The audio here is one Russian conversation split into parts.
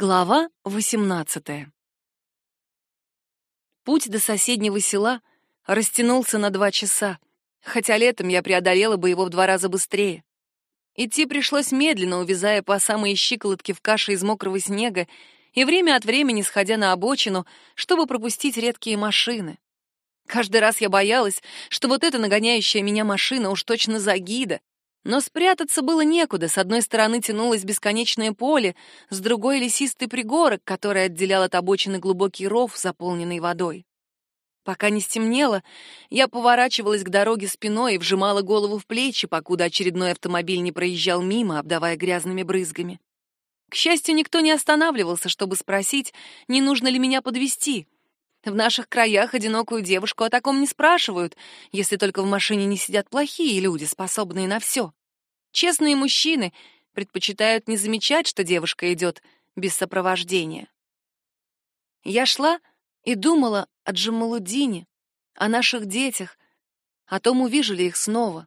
Глава 18. Путь до соседнего села растянулся на два часа, хотя летом я преодолела бы его в два раза быстрее. Идти пришлось медленно, увязая по самые щиколотки в каше из мокрого снега и время от времени сходя на обочину, чтобы пропустить редкие машины. Каждый раз я боялась, что вот эта нагоняющая меня машина уж точно загида, но спрятаться было некуда. С одной стороны тянулось бесконечное поле, с другой — лесистый пригорок, который отделял от обочины глубокий ров, заполненный водой. Пока не стемнело, я поворачивалась к дороге спиной и вжимала голову в плечи, покуда очередной автомобиль не проезжал мимо, обдавая грязными брызгами. К счастью, никто не останавливался, чтобы спросить, не нужно ли меня подвести. В наших краях одинокую девушку о таком не спрашивают, если только в машине не сидят плохие люди, способные на все. Честные мужчины предпочитают не замечать, что девушка идет без сопровождения. Я шла и думала о Джамалудине, о наших детях, о том, увижу ли их снова.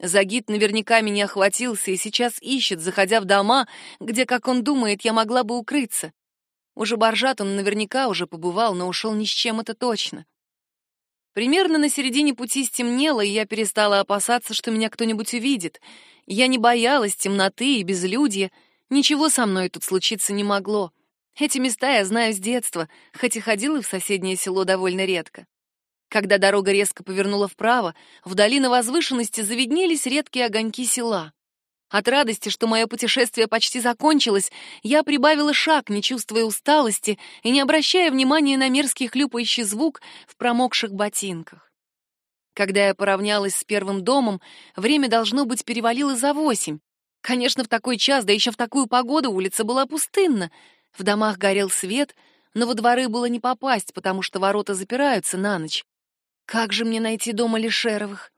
Загид наверняка меня охватился и сейчас ищет, заходя в дома, где, как он думает, я могла бы укрыться. Уже Боржат он наверняка уже побывал, но ушел ни с чем, это точно. Примерно на середине пути стемнело, и я перестала опасаться, что меня кто-нибудь увидит. Я не боялась темноты и безлюдья, ничего со мной тут случиться не могло. Эти места я знаю с детства, хоть и ходила в соседнее село довольно редко. Когда дорога резко повернула вправо, вдали на возвышенности завиднелись редкие огоньки села. От радости, что мое путешествие почти закончилось, я прибавила шаг, не чувствуя усталости и не обращая внимания на мерзкий хлюпающий звук в промокших ботинках. Когда я поравнялась с первым домом, время, должно быть, перевалило за восемь. Конечно, в такой час, да еще в такую погоду улица была пустынна. В домах горел свет, но во дворы было не попасть, потому что ворота запираются на ночь. Как же мне найти дома Лишеровых?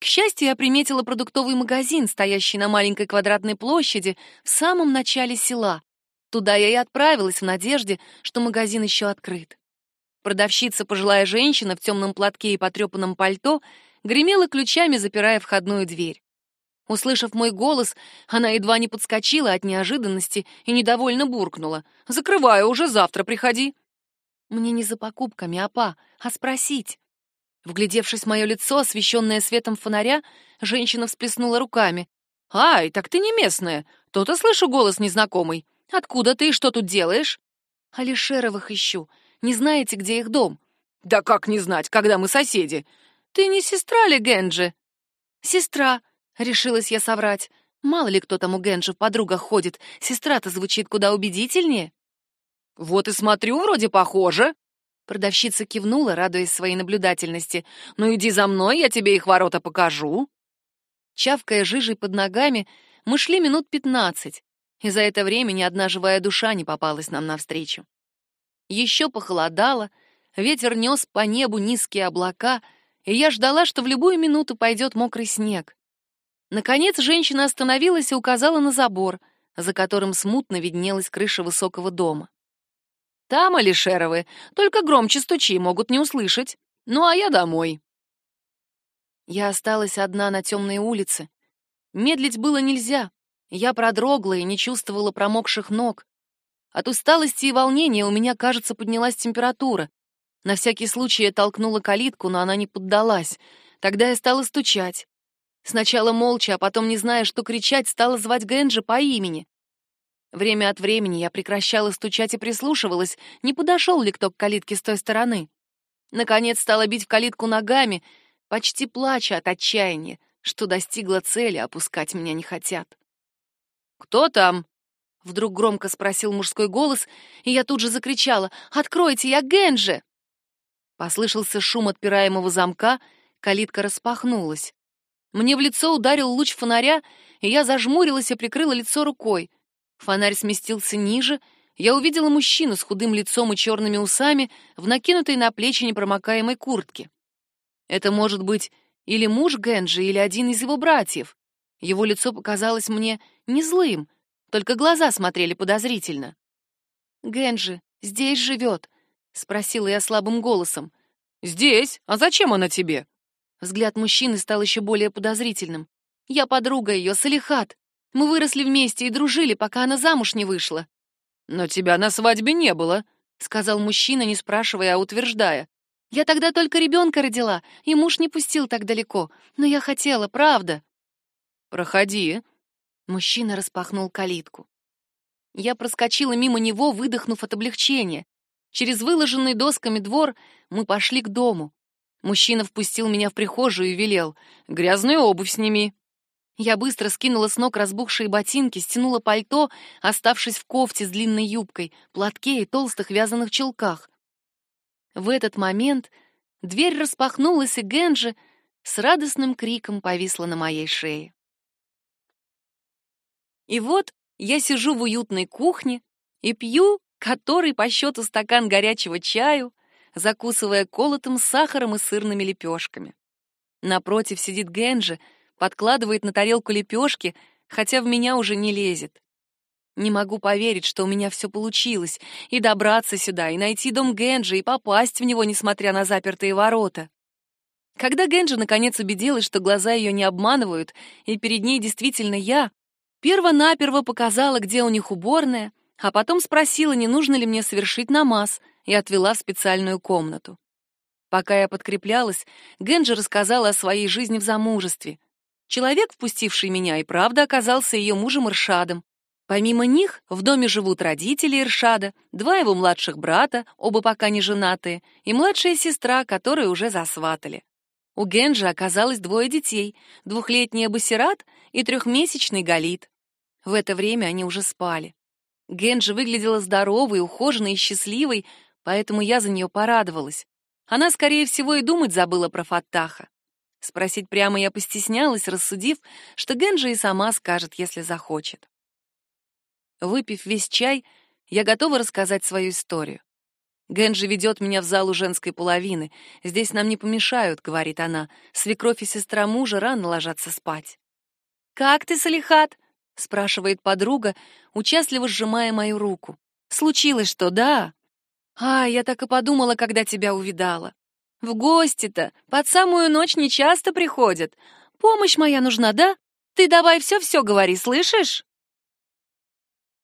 К счастью, я приметила продуктовый магазин, стоящий на маленькой квадратной площади в самом начале села. Туда я и отправилась в надежде, что магазин еще открыт. Продавщица, пожилая женщина в темном платке и потрепанном пальто, гремела ключами, запирая входную дверь. Услышав мой голос, она едва не подскочила от неожиданности и недовольно буркнула. «Закрываю, уже завтра приходи». «Мне не за покупками, апа, а спросить». Вглядевшись в мое лицо, освещенное светом фонаря, женщина всплеснула руками. «Ай, так ты не местная. То-то слышу голос незнакомый. Откуда ты и что тут делаешь?» «Алишеровых ищу. Не знаете, где их дом?» «Да как не знать, когда мы соседи? Ты не сестра ли Генджи?» «Сестра», — решилась я соврать. «Мало ли кто там у Генджи в подругах ходит. Сестра-то звучит куда убедительнее». «Вот и смотрю, вроде похоже», Продавщица кивнула, радуясь своей наблюдательности. «Ну иди за мной, я тебе их ворота покажу». Чавкая жижей под ногами, мы шли минут пятнадцать, и за это время ни одна живая душа не попалась нам навстречу. Еще похолодало, ветер нес по небу низкие облака, и я ждала, что в любую минуту пойдет мокрый снег. Наконец женщина остановилась и указала на забор, за которым смутно виднелась крыша высокого дома. Там, Алишеровы, только громче стучи, могут не услышать. Ну, а я домой. Я осталась одна на темной улице. Медлить было нельзя. Я продрогла и не чувствовала промокших ног. От усталости и волнения у меня, кажется, поднялась температура. На всякий случай я толкнула калитку, но она не поддалась. Тогда я стала стучать. Сначала молча, а потом, не зная, что кричать, стала звать Генджи по имени. Время от времени я прекращала стучать и прислушивалась, не подошел ли кто к калитке с той стороны. Наконец стала бить в калитку ногами, почти плача от отчаяния, что достигла цели, опускать меня не хотят. «Кто там?» — вдруг громко спросил мужской голос, и я тут же закричала «Откройте, я Генджи!» Послышался шум отпираемого замка, калитка распахнулась. Мне в лицо ударил луч фонаря, и я зажмурилась и прикрыла лицо рукой. Фонарь сместился ниже, я увидела мужчину с худым лицом и черными усами в накинутой на плечи непромокаемой куртке. Это может быть или муж Генджи, или один из его братьев. Его лицо показалось мне не злым, только глаза смотрели подозрительно. «Генджи здесь живет?» — спросила я слабым голосом. «Здесь? А зачем она тебе?» Взгляд мужчины стал еще более подозрительным. «Я подруга ее, Салихат. Мы выросли вместе и дружили, пока она замуж не вышла. «Но тебя на свадьбе не было», — сказал мужчина, не спрашивая, а утверждая. «Я тогда только ребенка родила, и муж не пустил так далеко, но я хотела, правда». «Проходи». Мужчина распахнул калитку. Я проскочила мимо него, выдохнув от облегчения. Через выложенный досками двор мы пошли к дому. Мужчина впустил меня в прихожую и велел. «Грязную обувь сними». Я быстро скинула с ног разбухшие ботинки, стянула пальто, оставшись в кофте с длинной юбкой, платке и толстых вязаных чулках. В этот момент дверь распахнулась, и Генджи с радостным криком повисла на моей шее. И вот я сижу в уютной кухне и пью который по счету стакан горячего чаю, закусывая колотым сахаром и сырными лепешками. Напротив сидит Генджи, подкладывает на тарелку лепешки, хотя в меня уже не лезет. Не могу поверить, что у меня все получилось, и добраться сюда, и найти дом Генджи, и попасть в него, несмотря на запертые ворота. Когда Генджи наконец убедилась, что глаза ее не обманывают, и перед ней действительно я, перво-наперво показала, где у них уборная, а потом спросила, не нужно ли мне совершить намаз, и отвела в специальную комнату. Пока я подкреплялась, Генджи рассказала о своей жизни в замужестве. Человек, впустивший меня, и правда оказался ее мужем Иршадом. Помимо них в доме живут родители Иршада, два его младших брата, оба пока не женатые, и младшая сестра, которую уже засватали. У Генджи оказалось двое детей, двухлетний Басират и трехмесячный Галит. В это время они уже спали. Генджи выглядела здоровой, ухоженной и счастливой, поэтому я за нее порадовалась. Она, скорее всего, и думать забыла про Фаттаха. Спросить прямо я постеснялась, рассудив, что Генджи и сама скажет, если захочет. Выпив весь чай, я готова рассказать свою историю. Генджи ведет меня в залу женской половины. Здесь нам не помешают, говорит она. Свекровь и сестра мужа рано ложатся спать. Как ты, Салихат? спрашивает подруга, участливо сжимая мою руку. Случилось что, да? А, я так и подумала, когда тебя увидала. В гости-то под самую ночь не часто приходят. Помощь моя нужна, да? Ты давай все-все говори, слышишь?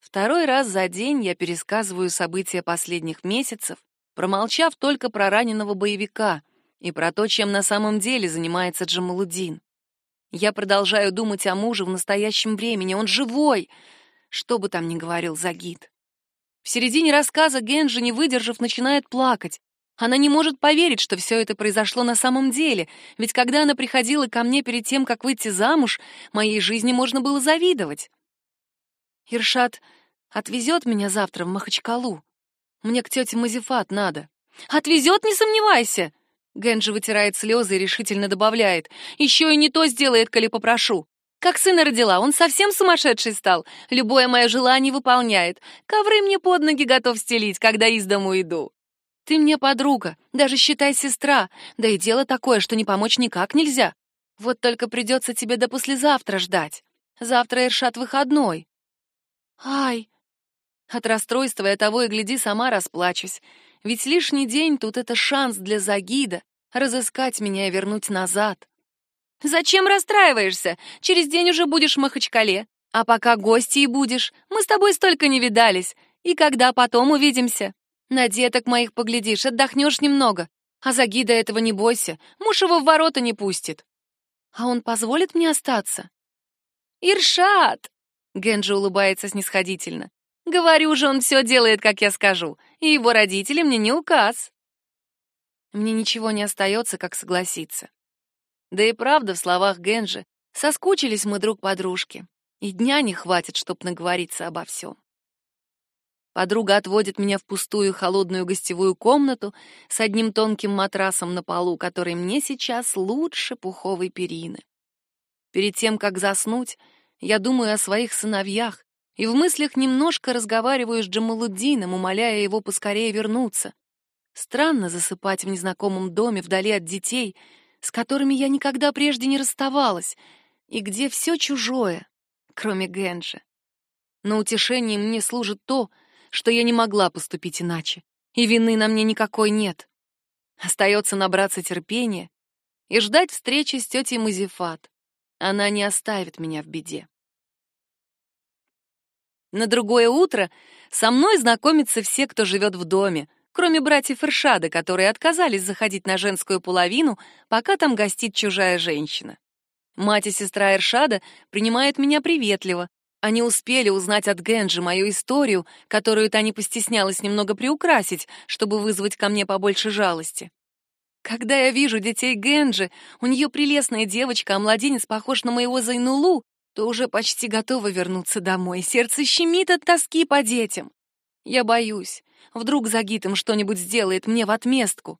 Второй раз за день я пересказываю события последних месяцев, промолчав только про раненого боевика и про то, чем на самом деле занимается Джамалудин. Я продолжаю думать о муже в настоящем времени. Он живой, что бы там ни говорил Загид. В середине рассказа Генджи, не выдержав, начинает плакать. Она не может поверить, что все это произошло на самом деле, ведь когда она приходила ко мне перед тем, как выйти замуж, моей жизни можно было завидовать. Иршат отвезет меня завтра в Махачкалу. Мне к тете Мазифат надо. Отвезет, не сомневайся. Генджи вытирает слезы и решительно добавляет. «Еще и не то сделает, коли попрошу. Как сына родила, он совсем сумасшедший стал. Любое мое желание выполняет. Ковры мне под ноги готов стелить, когда из дому иду. Ты мне подруга, даже считай сестра. Да и дело такое, что не помочь никак нельзя. Вот только придется тебе до послезавтра ждать. Завтра Иршат выходной». «Ай!» От расстройства я того и гляди сама расплачусь. Ведь лишний день тут это шанс для Загида разыскать меня и вернуть назад. Зачем расстраиваешься? Через день уже будешь в Махачкале. А пока гостьей будешь, мы с тобой столько не видались. И когда потом увидимся? На деток моих поглядишь, отдохнешь немного. А Загида этого не бойся, муж его в ворота не пустит. А он позволит мне остаться? Иршат! Генджи улыбается снисходительно. Говорю же, он все делает, как я скажу, и его родители мне не указ. Мне ничего не остается, как согласиться. Да и правда, в словах Генджи, соскучились мы друг по дружке, и дня не хватит, чтоб наговориться обо всем. Подруга отводит меня в пустую холодную гостевую комнату с одним тонким матрасом на полу, который мне сейчас лучше пуховой перины. Перед тем, как заснуть, я думаю о своих сыновьях, и в мыслях немножко разговариваю с Джамалуддином, умоляя его поскорее вернуться. Странно засыпать в незнакомом доме вдали от детей, с которыми я никогда прежде не расставалась, и где все чужое, кроме Генджи. Но утешением мне служит то, что я не могла поступить иначе, и вины на мне никакой нет. Остается набраться терпения и ждать встречи с тетей Мазифат. Она не оставит меня в беде. На другое утро со мной знакомятся все, кто живет в доме, кроме братьев Иршада, которые отказались заходить на женскую половину, пока там гостит чужая женщина. Мать и сестра Иршада принимают меня приветливо. Они успели узнать от Генджи мою историю, которую та не постеснялась немного приукрасить, чтобы вызвать ко мне побольше жалости. Когда я вижу детей Генджи, у нее прелестная девочка, а младенец похож на моего Зайнулу, то уже почти готова вернуться домой. Сердце щемит от тоски по детям. Я боюсь. Вдруг Загит им что-нибудь сделает мне в отместку.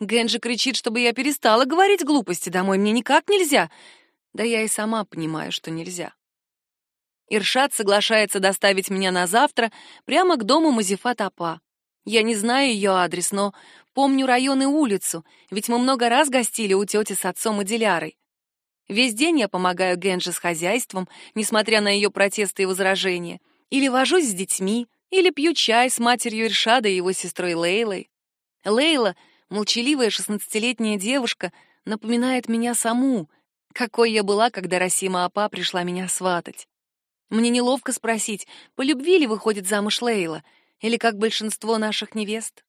Генджи кричит, чтобы я перестала говорить глупости домой. Мне никак нельзя. Да я и сама понимаю, что нельзя. Иршат соглашается доставить меня на завтра прямо к дому Мазифат Апа. Я не знаю ее адрес, но помню район и улицу, ведь мы много раз гостили у тети с отцом и Дилярой. Весь день я помогаю Генже с хозяйством, несмотря на ее протесты и возражения. Или вожусь с детьми, или пью чай с матерью Иршада и его сестрой Лейлой. Лейла, молчаливая шестнадцатилетняя девушка, напоминает меня саму, какой я была, когда Расима Апа пришла меня сватать. Мне неловко спросить, по любви ли выходит замуж Лейла, или как большинство наших невест.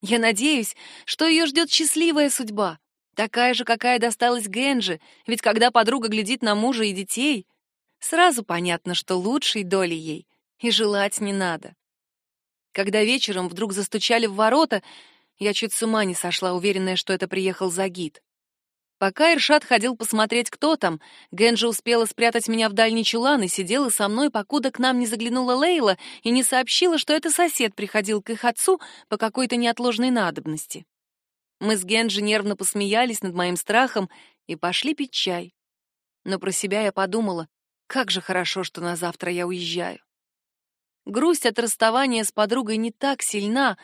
Я надеюсь, что ее ждет счастливая судьба, такая же, какая досталась Генже, ведь когда подруга глядит на мужа и детей, сразу понятно, что лучшей доли ей и желать не надо. Когда вечером вдруг застучали в ворота, я чуть с ума не сошла, уверенная, что это приехал Загид. Пока Иршат ходил посмотреть, кто там, Генджи успела спрятать меня в дальний чулан и сидела со мной, покуда к нам не заглянула Лейла и не сообщила, что это сосед приходил к их отцу по какой-то неотложной надобности. Мы с Генджи нервно посмеялись над моим страхом и пошли пить чай. Но про себя я подумала, как же хорошо, что на завтра я уезжаю. Грусть от расставания с подругой не так сильна,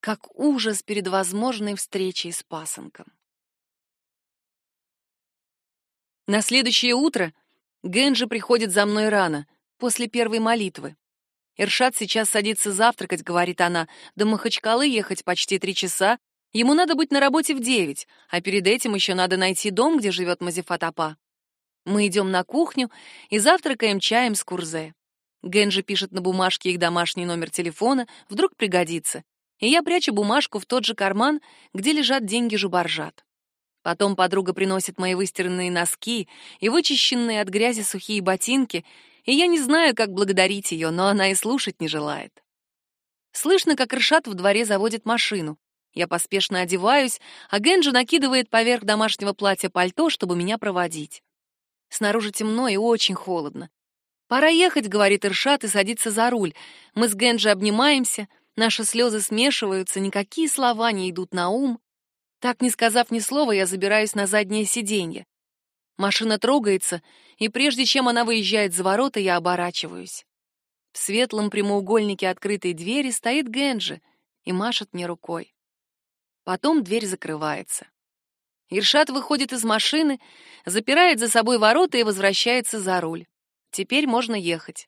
как ужас перед возможной встречей с пасынком. На следующее утро Генджи приходит за мной рано, после первой молитвы. Иршат сейчас садится завтракать, говорит она. До Махачкалы ехать почти три часа. Ему надо быть на работе в девять, а перед этим еще надо найти дом, где живет Мазифатапа. Мы идем на кухню и завтракаем чаем с курзе. Генджи пишет на бумажке их домашний номер телефона, вдруг пригодится. И я прячу бумажку в тот же карман, где лежат деньги Жубаржат. Потом подруга приносит мои выстиранные носки и вычищенные от грязи сухие ботинки, и я не знаю, как благодарить ее, но она и слушать не желает. Слышно, как Ршат в дворе заводит машину. Я поспешно одеваюсь, а Генджи накидывает поверх домашнего платья пальто, чтобы меня проводить. Снаружи темно и очень холодно. «Пора ехать», — говорит Иршат и садится за руль. Мы с Генджи обнимаемся, наши слезы смешиваются, никакие слова не идут на ум. Так, не сказав ни слова, я забираюсь на заднее сиденье. Машина трогается, и прежде чем она выезжает за ворота, я оборачиваюсь. В светлом прямоугольнике открытой двери стоит Генджи и машет мне рукой. Потом дверь закрывается. Иршат выходит из машины, запирает за собой ворота и возвращается за руль. Теперь можно ехать.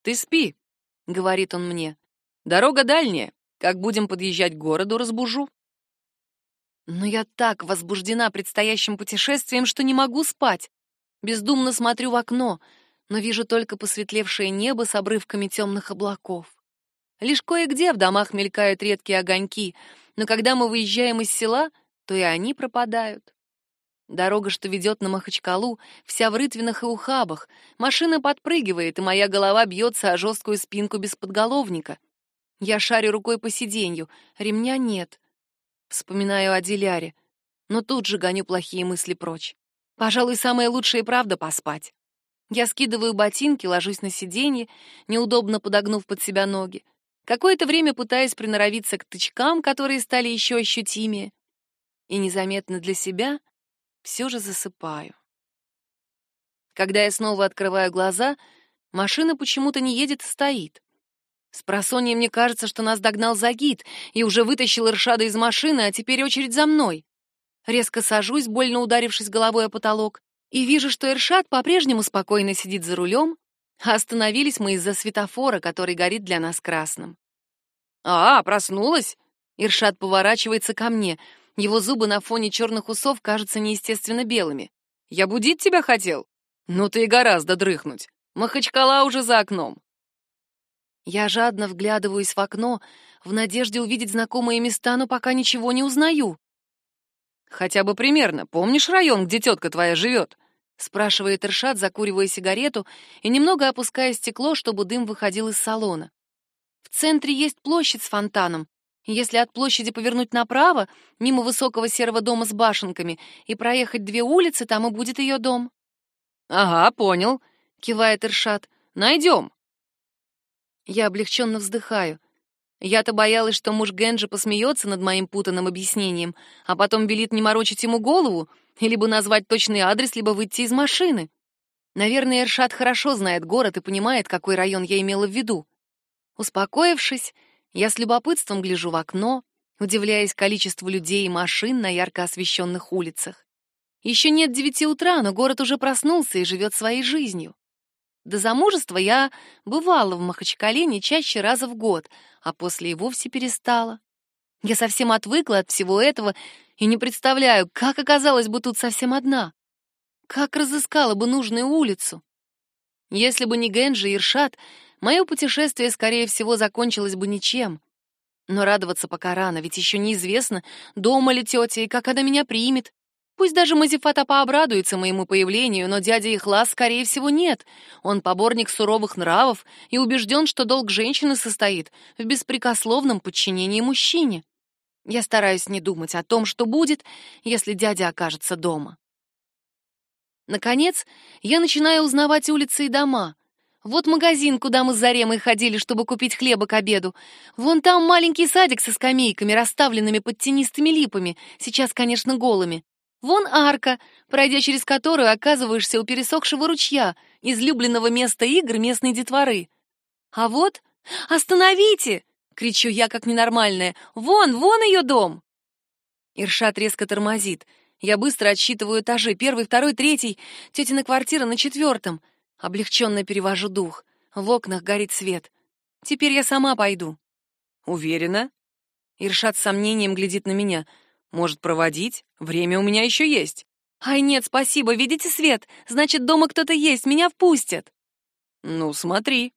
«Ты спи», — говорит он мне. «Дорога дальняя. Как будем подъезжать к городу, разбужу». Но я так возбуждена предстоящим путешествием, что не могу спать. Бездумно смотрю в окно, но вижу только посветлевшее небо с обрывками темных облаков. Лишь кое-где в домах мелькают редкие огоньки, но когда мы выезжаем из села, то и они пропадают. Дорога, что ведет на Махачкалу, вся в рытвинах и ухабах. Машина подпрыгивает, и моя голова бьется о жесткую спинку без подголовника. Я шарю рукой по сиденью, ремня нет. Вспоминаю о Диляре, но тут же гоню плохие мысли прочь. Пожалуй, самое лучшее и правда поспать. Я скидываю ботинки, ложусь на сиденье, неудобно подогнув под себя ноги. Какое-то время пытаюсь приноровиться к тычкам, которые стали еще ощутимее. И незаметно для себя все же засыпаю. Когда я снова открываю глаза, машина почему-то не едет, а стоит. С просонья мне кажется, что нас догнал Загид и уже вытащил Иршада из машины, а теперь очередь за мной. Резко сажусь, больно ударившись головой о потолок, и вижу, что Иршад по-прежнему спокойно сидит за рулем, а остановились мы из-за светофора, который горит для нас красным. «А, проснулась?» Иршад поворачивается ко мне. Его зубы на фоне черных усов кажутся неестественно белыми. «Я будить тебя хотел?» «Ну ты и гораздо дрыхнуть. Махачкала уже за окном». Я жадно вглядываюсь в окно, в надежде увидеть знакомые места, но пока ничего не узнаю. «Хотя бы примерно. Помнишь район, где тетка твоя живет?» — спрашивает Иршат, закуривая сигарету и немного опуская стекло, чтобы дым выходил из салона. В центре есть площадь с фонтаном. Если от площади повернуть направо, мимо высокого серого дома с башенками, и проехать две улицы, там и будет ее дом. «Ага, понял», — кивает Иршат. «Найдем». Я облегченно вздыхаю. Я-то боялась, что муж Генджи посмеется над моим путанным объяснением, а потом велит не морочить ему голову, либо назвать точный адрес, либо выйти из машины. Наверное, Эршат хорошо знает город и понимает, какой район я имела в виду. Успокоившись, я с любопытством гляжу в окно, удивляясь количеству людей и машин на ярко освещенных улицах. Еще нет девяти утра, но город уже проснулся и живет своей жизнью. До замужества я бывала в Махачкале не чаще раза в год, а после и вовсе перестала. Я совсем отвыкла от всего этого и не представляю, как оказалась бы тут совсем одна. Как разыскала бы нужную улицу? Если бы не Генджи и Иршат, мое путешествие, скорее всего, закончилось бы ничем. Но радоваться пока рано, ведь еще неизвестно, дома ли тетя и как она меня примет. Пусть даже Мазифат Апа обрадуется моему появлению, но дядя Ихлас, скорее всего, нет. Он поборник суровых нравов и убежден, что долг женщины состоит в беспрекословном подчинении мужчине. Я стараюсь не думать о том, что будет, если дядя окажется дома. Наконец, я начинаю узнавать улицы и дома. Вот магазин, куда мы с Заремой ходили, чтобы купить хлеба к обеду. Вон там маленький садик со скамейками, расставленными под тенистыми липами, сейчас, конечно, голыми. Вон арка, пройдя через которую оказываешься у пересохшего ручья, излюбленного места игр местной детворы. А вот... «Остановите!» — кричу я, как ненормальная. «Вон, вон ее дом!» Иршат резко тормозит. Я быстро отсчитываю этажи. Первый, второй, третий. Тетина квартира на четвертом. Облегченно перевожу дух. В окнах горит свет. Теперь я сама пойду. Уверена? Иршат с сомнением глядит на меня. Может, проводить? Время у меня еще есть. Ай, нет, спасибо, видите свет? Значит, дома кто-то есть, меня впустят. Ну, смотри.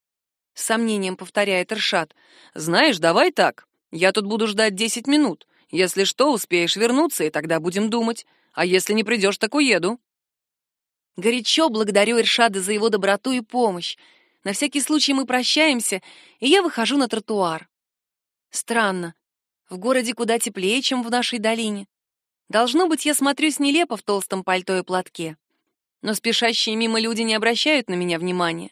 С сомнением повторяет Иршат. Знаешь, давай так. Я тут буду ждать десять минут. Если что, успеешь вернуться, и тогда будем думать. А если не придешь, так уеду. Горячо благодарю Иршада за его доброту и помощь. На всякий случай мы прощаемся, и я выхожу на тротуар. Странно. В городе куда теплее, чем в нашей долине. Должно быть, я смотрюсь нелепо в толстом пальто и платке. Но спешащие мимо люди не обращают на меня внимания.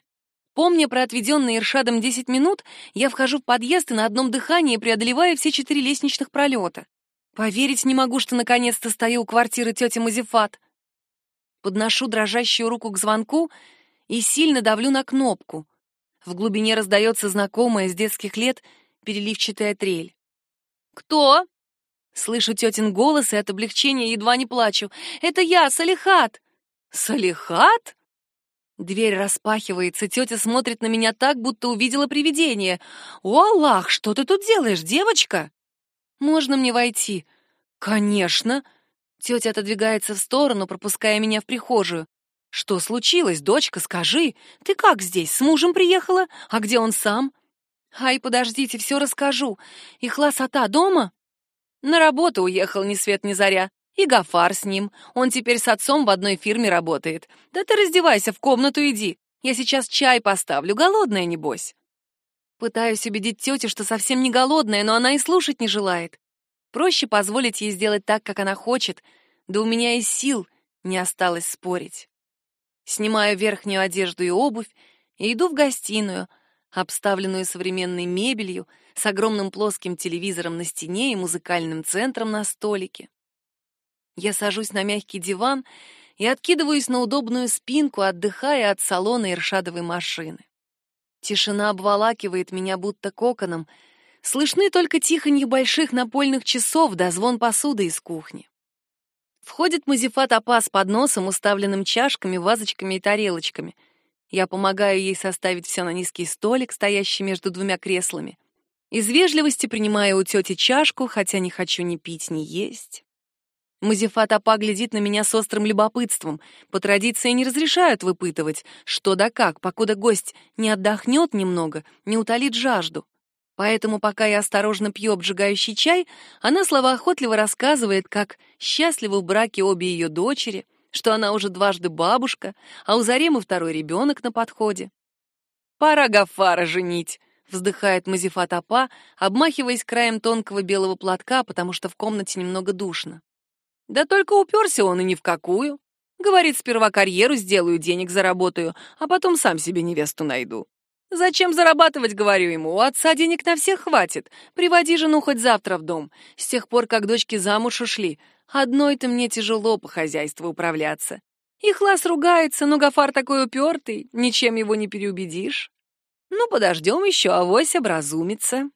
Помня про отведенные Иршадом 10 минут, я вхожу в подъезд и на одном дыхании преодолеваю все четыре лестничных пролета. Поверить не могу, что наконец-то стою у квартиры тети Мазифат. Подношу дрожащую руку к звонку и сильно давлю на кнопку. В глубине раздается знакомая с детских лет переливчатая трель. «Кто?» Слышу тетин голос и от облегчения едва не плачу. «Это я, Салихат!» «Салихат?» Дверь распахивается, тетя смотрит на меня так, будто увидела привидение. «О, Аллах, что ты тут делаешь, девочка?» «Можно мне войти?» «Конечно!» Тетя отодвигается в сторону, пропуская меня в прихожую. «Что случилось, дочка, скажи? Ты как здесь, с мужем приехала? А где он сам?» «Ай, подождите, все расскажу. Ихлас Ата дома?» «На работу уехал ни свет ни заря. И Гафар с ним. Он теперь с отцом в одной фирме работает. Да ты раздевайся, в комнату иди. Я сейчас чай поставлю, голодная небось». Пытаюсь убедить тетю, что совсем не голодная, но она и слушать не желает. Проще позволить ей сделать так, как она хочет, да у меня и сил не осталось спорить. Снимаю верхнюю одежду и обувь и иду в гостиную, обставленную современной мебелью, с огромным плоским телевизором на стене и музыкальным центром на столике. Я сажусь на мягкий диван и откидываюсь на удобную спинку, отдыхая от салона иршадовой машины. Тишина обволакивает меня будто коконом. Слышны только тихонье больших напольных часов да звон посуды из кухни. Входит Мазифат Апа с подносом, уставленным чашками, вазочками и тарелочками — я помогаю ей составить все на низкий столик, стоящий между двумя креслами. Из вежливости принимаю у тети чашку, хотя не хочу ни пить, ни есть. Мазифат Апа глядит на меня с острым любопытством. По традиции не разрешают выпытывать, что да как, покуда гость не отдохнет немного, не утолит жажду. Поэтому, пока я осторожно пью обжигающий чай, она словоохотливо рассказывает, как счастливы в браке обе ее дочери, что она уже дважды бабушка, а у Заремы второй ребенок на подходе. «Пора Гафара женить», — вздыхает Мазифат Апа, обмахиваясь краем тонкого белого платка, потому что в комнате немного душно. Да только уперся он и ни в какую. Говорит, сперва карьеру сделаю, денег заработаю, а потом сам себе невесту найду. Зачем зарабатывать, говорю ему, у отца денег на всех хватит. Приводи жену хоть завтра в дом. С тех пор, как дочки замуж ушли, одной-то мне тяжело по хозяйству управляться. Ихлас ругается, но Гафар такой упертый, ничем его не переубедишь. Ну, подождем еще, авось образумится.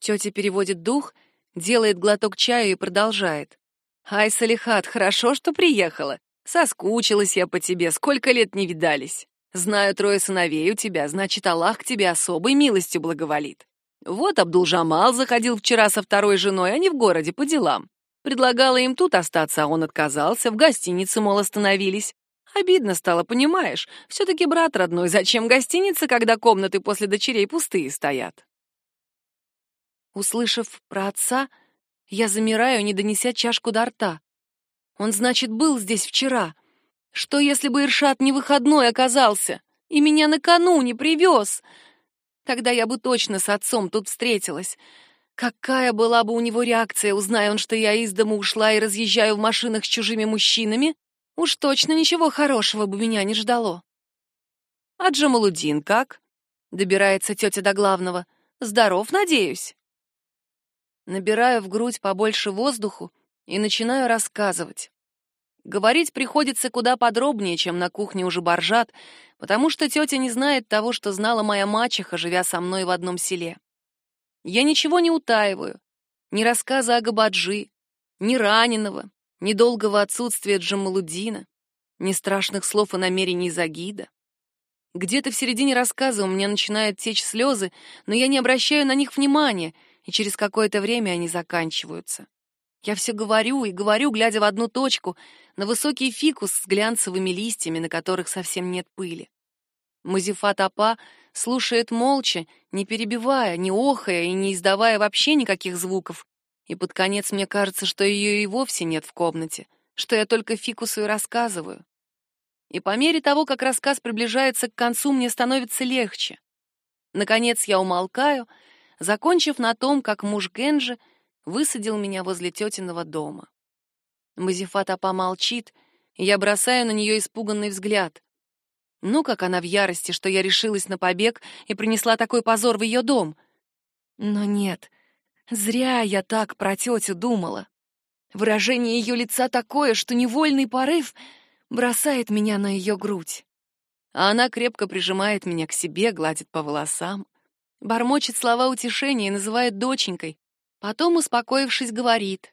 Тетя переводит дух, делает глоток чая и продолжает. «Ай, Салихат, хорошо, что приехала. Соскучилась я по тебе, сколько лет не видались. Знаю, трое сыновей у тебя, значит, Аллах к тебе особой милостью благоволит. Вот Абдул-Жамал заходил вчера со второй женой, они в городе по делам. Предлагала им тут остаться, а он отказался, в гостинице, мол, остановились. Обидно стало, понимаешь? Все-таки брат родной, зачем гостиница, когда комнаты после дочерей пустые стоят? Услышав про отца, я замираю, не донеся чашку до рта. Он, значит, был здесь вчера. Что, если бы Иршат не выходной оказался и меня накануне привез? Тогда я бы точно с отцом тут встретилась. Какая была бы у него реакция, узная он, что я из дома ушла и разъезжаю в машинах с чужими мужчинами? Уж точно ничего хорошего бы меня не ждало. А Джамалудин как? Добирается тетя до главного. Здоров, надеюсь? Набираю в грудь побольше воздуху и начинаю рассказывать. Говорить приходится куда подробнее, чем на кухне уже боржат, потому что тетя не знает того, что знала моя мачеха, живя со мной в одном селе. Я ничего не утаиваю. Ни рассказа о Габаджи, ни раненого, ни долгого отсутствия Джамалудина, ни страшных слов и намерений Загида. Где-то в середине рассказа у меня начинают течь слезы, но я не обращаю на них внимания — и через какое-то время они заканчиваются. Я все говорю и говорю, глядя в одну точку, на высокий фикус с глянцевыми листьями, на которых совсем нет пыли. Мазифат Апа слушает молча, не перебивая, не охая и не издавая вообще никаких звуков. И под конец мне кажется, что ее и вовсе нет в комнате, что я только фикусу и рассказываю. И по мере того, как рассказ приближается к концу, мне становится легче. Наконец я умолкаю — закончив на том, как муж Генджи высадил меня возле тетиного дома. Мазифат Апа молчит, и я бросаю на нее испуганный взгляд. Ну, как она в ярости, что я решилась на побег и принесла такой позор в ее дом. Но нет, зря я так про тетю думала. Выражение ее лица такое, что невольный порыв бросает меня на ее грудь. А она крепко прижимает меня к себе, гладит по волосам. Бормочет слова утешения и называет доченькой. Потом, успокоившись, говорит.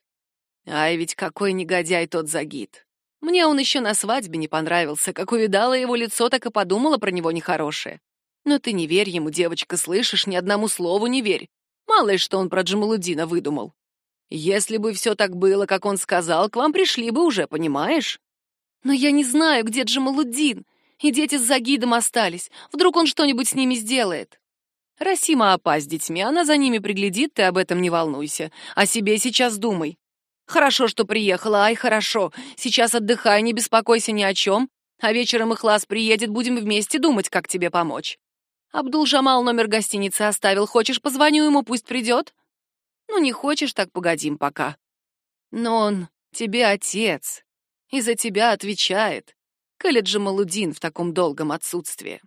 «Ай, ведь какой негодяй тот Загид! Мне он еще на свадьбе не понравился. Как увидала его лицо, так и подумала про него нехорошее. Но ты не верь ему, девочка, слышишь, ни одному слову не верь. Мало ли, что он про Джамалудина выдумал. Если бы все так было, как он сказал, к вам пришли бы уже, понимаешь? Но я не знаю, где Джамалудин, и дети с Загидом остались. Вдруг он что-нибудь с ними сделает. Расима опа с детьми, она за ними приглядит, ты об этом не волнуйся. О себе сейчас думай. Хорошо, что приехала, ай, хорошо. Сейчас отдыхай, не беспокойся ни о чем. А вечером Ихлас приедет, будем вместе думать, как тебе помочь. Абдул-Жамал номер гостиницы оставил. Хочешь, позвоню ему, пусть придет? Ну, не хочешь, так погодим пока. Но он тебе отец. И за тебя отвечает. Калед Джамалудин в таком долгом отсутствии.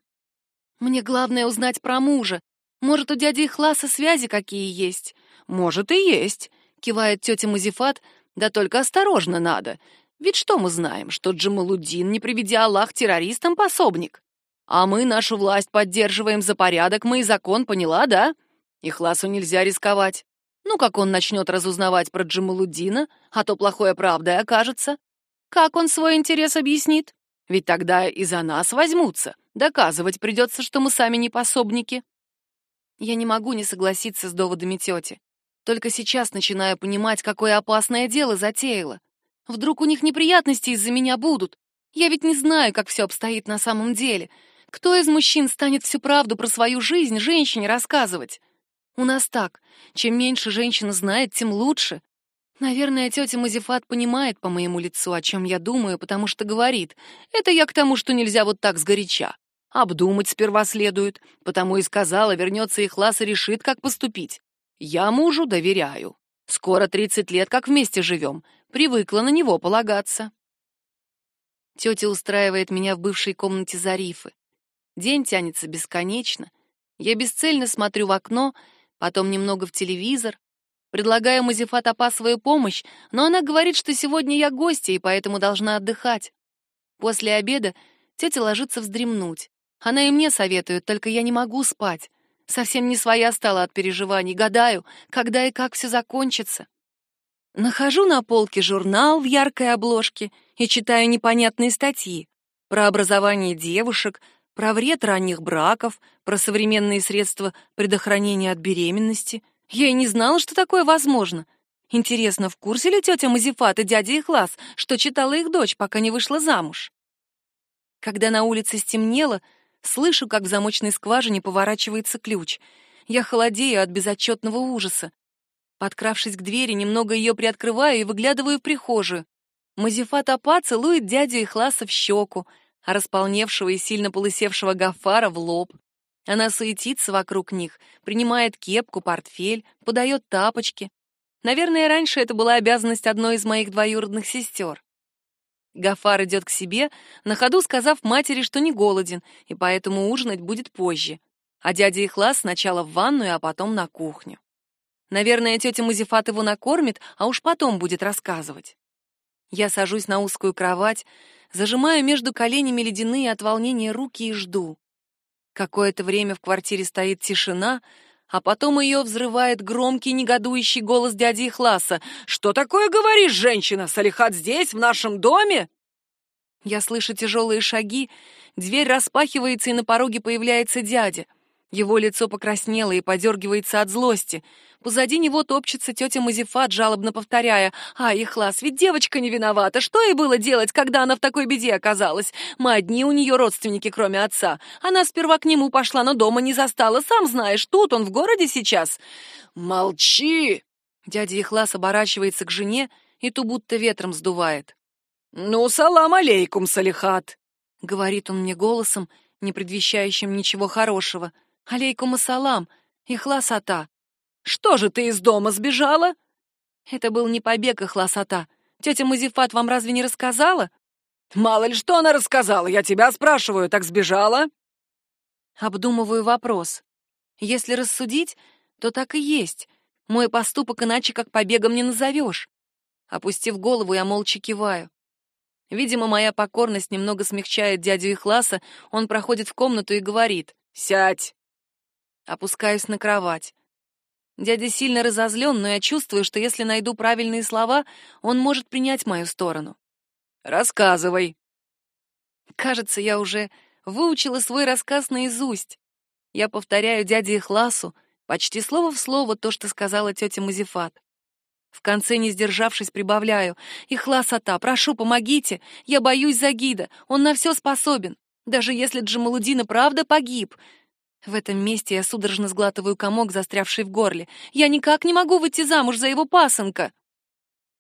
Мне главное узнать про мужа, может, у дяди Ихласа связи какие есть? Может, и есть, кивает тетя Музифат, да только осторожно надо. Ведь что мы знаем, что Джамалудин, не приведя Аллах, террористам пособник? А мы нашу власть поддерживаем за порядок, мы и закон, поняла, да? Ихласу нельзя рисковать. Ну, как он начнет разузнавать про Джамалудина, а то плохое правдой окажется? Как он свой интерес объяснит? Ведь тогда и за нас возьмутся. Доказывать придется, что мы сами не пособники. Я не могу не согласиться с доводами тети. Только сейчас начинаю понимать, какое опасное дело затеяла. Вдруг у них неприятности из-за меня будут. Я ведь не знаю, как все обстоит на самом деле. Кто из мужчин станет всю правду про свою жизнь женщине рассказывать? У нас так. Чем меньше женщина знает, тем лучше. Наверное, тетя Мазифат понимает по моему лицу, о чем я думаю, потому что говорит. Это я к тому, что нельзя вот так сгоряча. Обдумать сперва следует, потому и сказала, вернется их класс и решит, как поступить. Я мужу доверяю. Скоро 30 лет, как вместе живем. Привыкла на него полагаться. Тетя устраивает меня в бывшей комнате Зарифы. День тянется бесконечно. Я бесцельно смотрю в окно, потом немного в телевизор. Предлагаю Мазифат Апа свою помощь, но она говорит, что сегодня я гостья и поэтому должна отдыхать. После обеда тетя ложится вздремнуть. Она и мне советует, только я не могу спать. Совсем не своя стала от переживаний. Гадаю, когда и как все закончится. Нахожу на полке журнал в яркой обложке и читаю непонятные статьи про образование девушек, про вред ранних браков, про современные средства предохранения от беременности. Я и не знала, что такое возможно. Интересно, в курсе ли тетя Мазифат и дядя Ихлас, что читала их дочь, пока не вышла замуж? Когда на улице стемнело, Слышу, как в замочной скважине поворачивается ключ. Я холодею от безотчетного ужаса. Подкравшись к двери, немного ее приоткрываю и выглядываю в прихожую. Мазифат Апа целует дядю Ихласа в щеку, а располневшего и сильно полысевшего Гафара в лоб. Она суетится вокруг них, принимает кепку, портфель, подает тапочки. Наверное, раньше это была обязанность одной из моих двоюродных сестер. Гафар идет к себе, на ходу сказав матери, что не голоден, и поэтому ужинать будет позже. А дядя Ихлас сначала в ванную, а потом на кухню. Наверное, тетя Музифат его накормит, а уж потом будет рассказывать. Я сажусь на узкую кровать, зажимаю между коленями ледяные от волнения руки и жду. Какое-то время в квартире стоит тишина, а потом ее взрывает громкий негодующий голос дяди Ихласа. «Что такое говоришь, женщина? Салихат здесь, в нашем доме?» Я слышу тяжелые шаги, дверь распахивается, и на пороге появляется дядя. Его лицо покраснело и подергивается от злости. Позади него топчется тетя Мазифат, жалобно повторяя, «А, Ихлас, ведь девочка не виновата. Что ей было делать, когда она в такой беде оказалась? Мы одни у нее родственники, кроме отца. Она сперва к нему пошла, но дома не застала. Сам знаешь, тут он в городе сейчас». «Молчи!» Дядя Ихлас оборачивается к жене и ту будто ветром сдувает. «Ну, салам алейкум, Салихат!» — говорит он мне голосом, не предвещающим ничего хорошего. «Алейкум ассалам! Ихлас ата!» Что же ты из дома сбежала? Это был не побег, Ихласата. Тетя Музифат вам разве не рассказала? Мало ли что она рассказала, я тебя спрашиваю, так сбежала? Обдумываю вопрос. Если рассудить, то так и есть. Мой поступок иначе как побегом не назовешь. Опустив голову, я молча киваю. Видимо, моя покорность немного смягчает дядю Ихласа, он проходит в комнату и говорит «Сядь!». Опускаюсь на кровать. Дядя сильно разозлен, но я чувствую, что если найду правильные слова, он может принять мою сторону. «Рассказывай». Кажется, я уже выучила свой рассказ наизусть. Я повторяю дяде Ихласу почти слово в слово то, что сказала тетя Мазифат. В конце, не сдержавшись, прибавляю. «Ихлас Ата, прошу, помогите! Я боюсь за гида, он на все способен. Даже если Джамалудин правда погиб, в этом месте я судорожно сглатываю комок, застрявший в горле. Я никак не могу выйти замуж за его пасынка.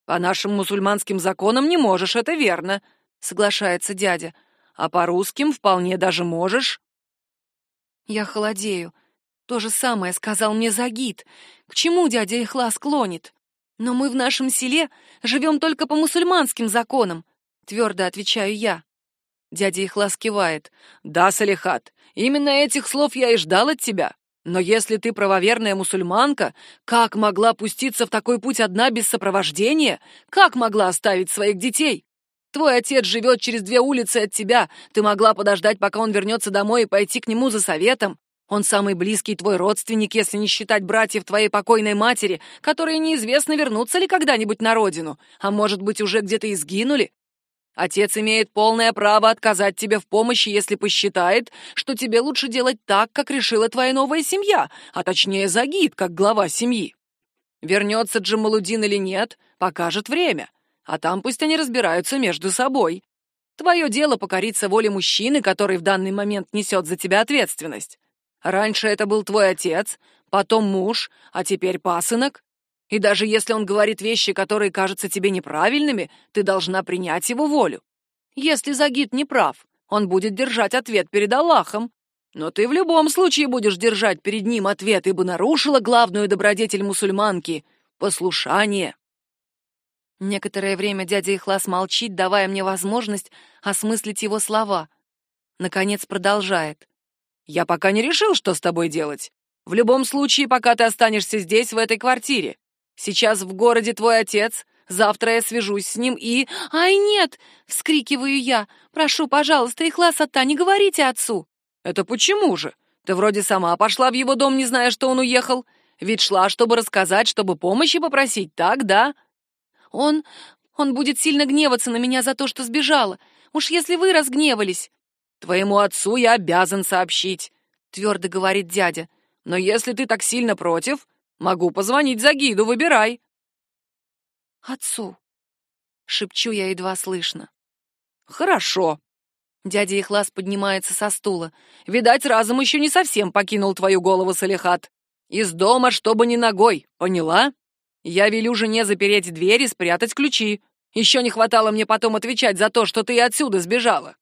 По нашим мусульманским законам не можешь, это верно, соглашается дядя. А по русским вполне даже можешь. Я холодею. То же самое сказал мне Загид. К чему дядя Ихлас клонит? Но мы в нашем селе живем только по мусульманским законам, твердо отвечаю я. Дядя Ихлас кивает. «Да, Салихат, именно этих слов я и ждал от тебя. Но если ты правоверная мусульманка, как могла пуститься в такой путь одна без сопровождения? Как могла оставить своих детей? Твой отец живет через две улицы от тебя. Ты могла подождать, пока он вернется домой и пойти к нему за советом. Он самый близкий твой родственник, если не считать братьев твоей покойной матери, которые неизвестно, вернутся ли когда-нибудь на родину, а может быть, уже где-то и сгинули. Отец имеет полное право отказать тебе в помощи, если посчитает, что тебе лучше делать так, как решила твоя новая семья, а точнее Загид, как глава семьи. Вернется Джамалудин или нет, покажет время, а там пусть они разбираются между собой. Твое дело покориться воле мужчины, который в данный момент несет за тебя ответственность. Раньше это был твой отец, потом муж, а теперь пасынок. И даже если он говорит вещи, которые кажутся тебе неправильными, ты должна принять его волю. Если Загид не прав, он будет держать ответ перед Аллахом. Но ты в любом случае будешь держать перед ним ответ, ибо нарушила главную добродетель мусульманки — послушание. Некоторое время дядя Ихлас молчит, давая мне возможность осмыслить его слова. Наконец продолжает. «Я пока не решил, что с тобой делать. В любом случае, пока ты останешься здесь, в этой квартире. Сейчас в городе твой отец, завтра я свяжусь с ним и... Ай, нет! Вскрикиваю я. Прошу, пожалуйста, Ихлас Ата, не говорите отцу. Это почему же? Ты вроде сама пошла в его дом, не зная, что он уехал. Ведь шла, чтобы рассказать, чтобы помощи попросить, так, да? Он... он будет сильно гневаться на меня за то, что сбежала. Уж если вы разгневались. Твоему отцу я обязан сообщить, твердо говорит дядя. Но если ты так сильно против, Могу позвонить за гиду, выбирай. Отцу. Шепчу я едва слышно. Хорошо. Дядя Ихлас поднимается со стула. Видать, разум еще не совсем покинул твою голову, Салихат. Из дома, чтобы не ногой, поняла? Я велю жене запереть дверь и спрятать ключи. Еще не хватало мне потом отвечать за то, что ты отсюда сбежала.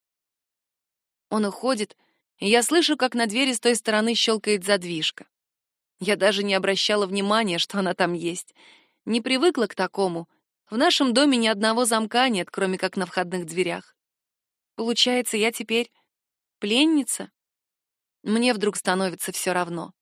Он уходит, и я слышу, как на двери с той стороны щелкает задвижка. Я даже не обращала внимания, что она там есть. Не привыкла к такому. В нашем доме ни одного замка нет, кроме как на входных дверях. Получается, я теперь пленница? Мне вдруг становится все равно.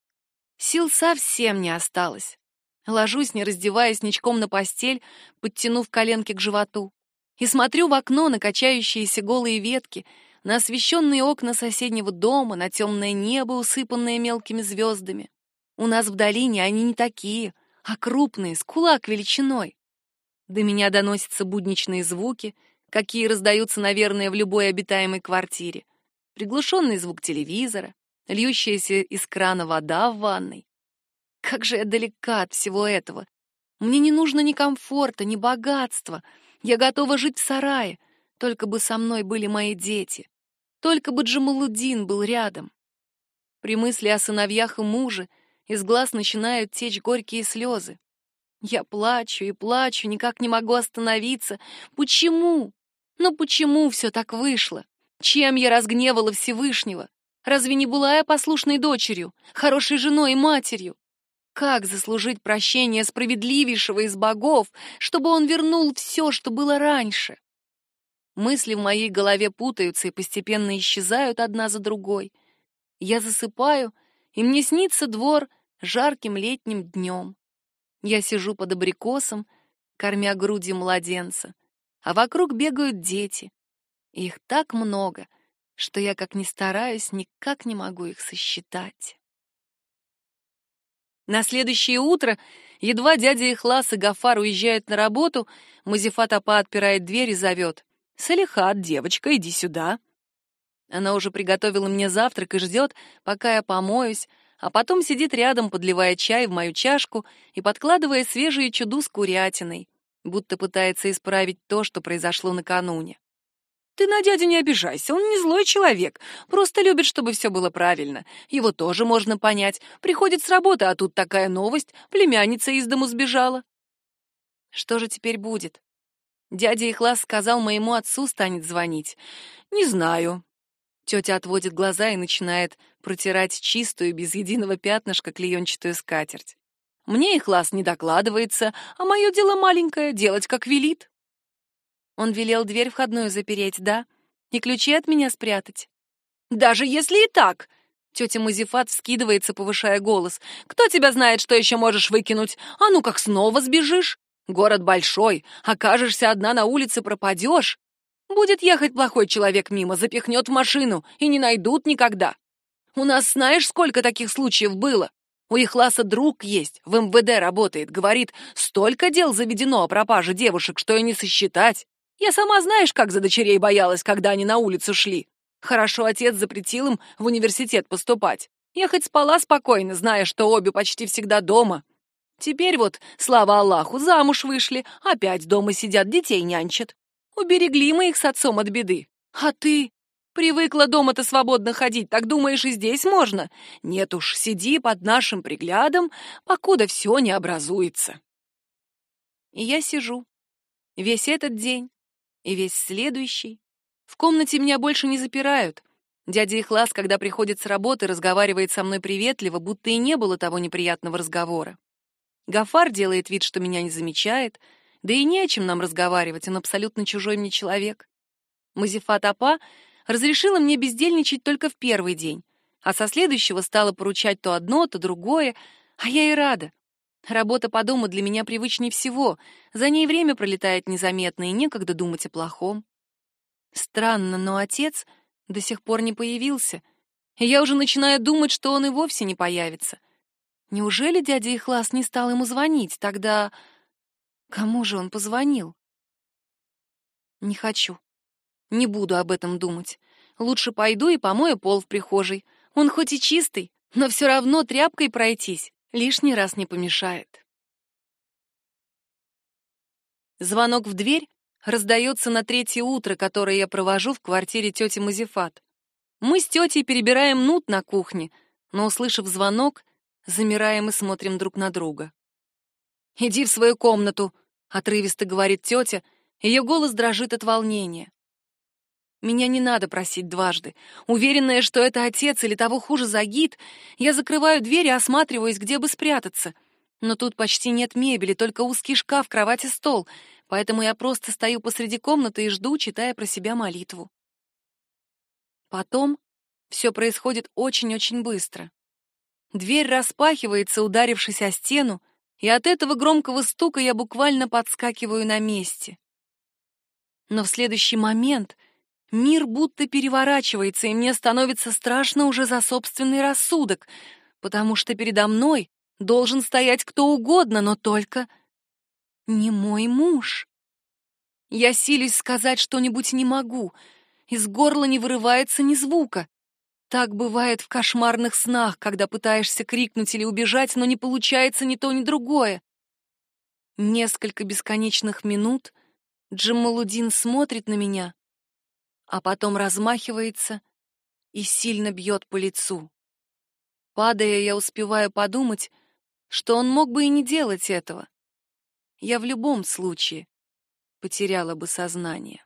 Сил совсем не осталось. Ложусь, не раздеваясь, ничком на постель, подтянув коленки к животу, и смотрю в окно на качающиеся голые ветки, на освещенные окна соседнего дома, на темное небо, усыпанное мелкими звездами. У нас в долине они не такие, а крупные, с кулак величиной. До меня доносятся будничные звуки, какие раздаются, наверное, в любой обитаемой квартире. Приглушенный звук телевизора, льющаяся из крана вода в ванной. Как же я далека от всего этого. Мне не нужно ни комфорта, ни богатства. Я готова жить в сарае, только бы со мной были мои дети. Только бы Джамалудин был рядом. При мысли о сыновьях и муже — из глаз начинают течь горькие слезы. Я плачу и плачу, никак не могу остановиться. Почему? Ну почему все так вышло? Чем я разгневала Всевышнего? Разве не была я послушной дочерью, хорошей женой и матерью? Как заслужить прощение справедливейшего из богов, чтобы он вернул все, что было раньше? Мысли в моей голове путаются и постепенно исчезают одна за другой. Я засыпаю и мне снится двор жарким летним днем. Я сижу под абрикосом, кормя груди младенца, а вокруг бегают дети. их так много, что я, как ни стараюсь, никак не могу их сосчитать. На следующее утро, едва дядя Ихлас и Гафар уезжают на работу, Мазифат Апа отпирает дверь и зовет. «Салихат, девочка, иди сюда». Она уже приготовила мне завтрак и ждет, пока я помоюсь, а потом сидит рядом, подливая чай в мою чашку и подкладывая свежие чуду с курятиной, будто пытается исправить то, что произошло накануне. Ты на дядю не обижайся, он не злой человек, просто любит, чтобы все было правильно. Его тоже можно понять. Приходит с работы, а тут такая новость, племянница из дому сбежала. Что же теперь будет? Дядя Ихлас сказал, моему отцу станет звонить. Не знаю. Тетя отводит глаза и начинает протирать чистую, без единого пятнышка, клеенчатую скатерть. Мне их лаз не докладывается, а мое дело маленькое — делать, как велит. Он велел дверь входную запереть, да? И ключи от меня спрятать. Даже если и так! Тетя Мазифат вскидывается, повышая голос. «Кто тебя знает, что еще можешь выкинуть? А ну как снова сбежишь? Город большой, окажешься одна на улице, пропадешь. Будет ехать плохой человек мимо, запихнет в машину, и не найдут никогда. У нас знаешь, сколько таких случаев было? У Ихласа друг есть, в МВД работает, говорит, столько дел заведено о пропаже девушек, что и не сосчитать. Я сама знаешь, как за дочерей боялась, когда они на улицу шли. Хорошо отец запретил им в университет поступать. Я хоть спала спокойно, зная, что обе почти всегда дома. Теперь вот, слава Аллаху, замуж вышли, опять дома сидят, детей нянчат. Уберегли мы их с отцом от беды. А ты? Привыкла дома-то свободно ходить, так думаешь, и здесь можно? Нет уж, сиди под нашим приглядом, покуда все не образуется. И я сижу. Весь этот день и весь следующий. В комнате меня больше не запирают. Дядя Ихлас, когда приходит с работы, разговаривает со мной приветливо, будто и не было того неприятного разговора. Гафар делает вид, что меня не замечает, да и не о чем нам разговаривать, он абсолютно чужой мне человек. Мазифат Апа разрешила мне бездельничать только в первый день, а со следующего стала поручать то одно, то другое, а я и рада. Работа по дому для меня привычнее всего, за ней время пролетает незаметно, и некогда думать о плохом. Странно, но отец до сих пор не появился, и я уже начинаю думать, что он и вовсе не появится — Неужели дядя Ихлас не стал ему звонить? Тогда кому же он позвонил? Не хочу. Не буду об этом думать. Лучше пойду и помою пол в прихожей. Он хоть и чистый, но все равно тряпкой пройтись лишний раз не помешает. Звонок в дверь раздается на третье утро, которое я провожу в квартире тети Мазифат. Мы с тетей перебираем нут на кухне, но, услышав звонок, замираем и смотрим друг на друга. «Иди в свою комнату», — отрывисто говорит тетя, ее голос дрожит от волнения. Меня не надо просить дважды. Уверенная, что это отец или того хуже Загид, я закрываю дверь и осматриваюсь, где бы спрятаться. Но тут почти нет мебели, только узкий шкаф, кровать и стол, поэтому я просто стою посреди комнаты и жду, читая про себя молитву. Потом все происходит очень-очень быстро. Дверь распахивается, ударившись о стену, и от этого громкого стука я буквально подскакиваю на месте. Но в следующий момент мир будто переворачивается, и мне становится страшно уже за собственный рассудок, потому что передо мной должен стоять кто угодно, но только не мой муж. Я силюсь сказать что-нибудь не могу, из горла не вырывается ни звука. Так бывает в кошмарных снах, когда пытаешься крикнуть или убежать, но не получается ни то, ни другое. Несколько бесконечных минут Джамалудин смотрит на меня, а потом размахивается и сильно бьет по лицу. Падая, я успеваю подумать, что он мог бы и не делать этого. Я в любом случае потеряла бы сознание.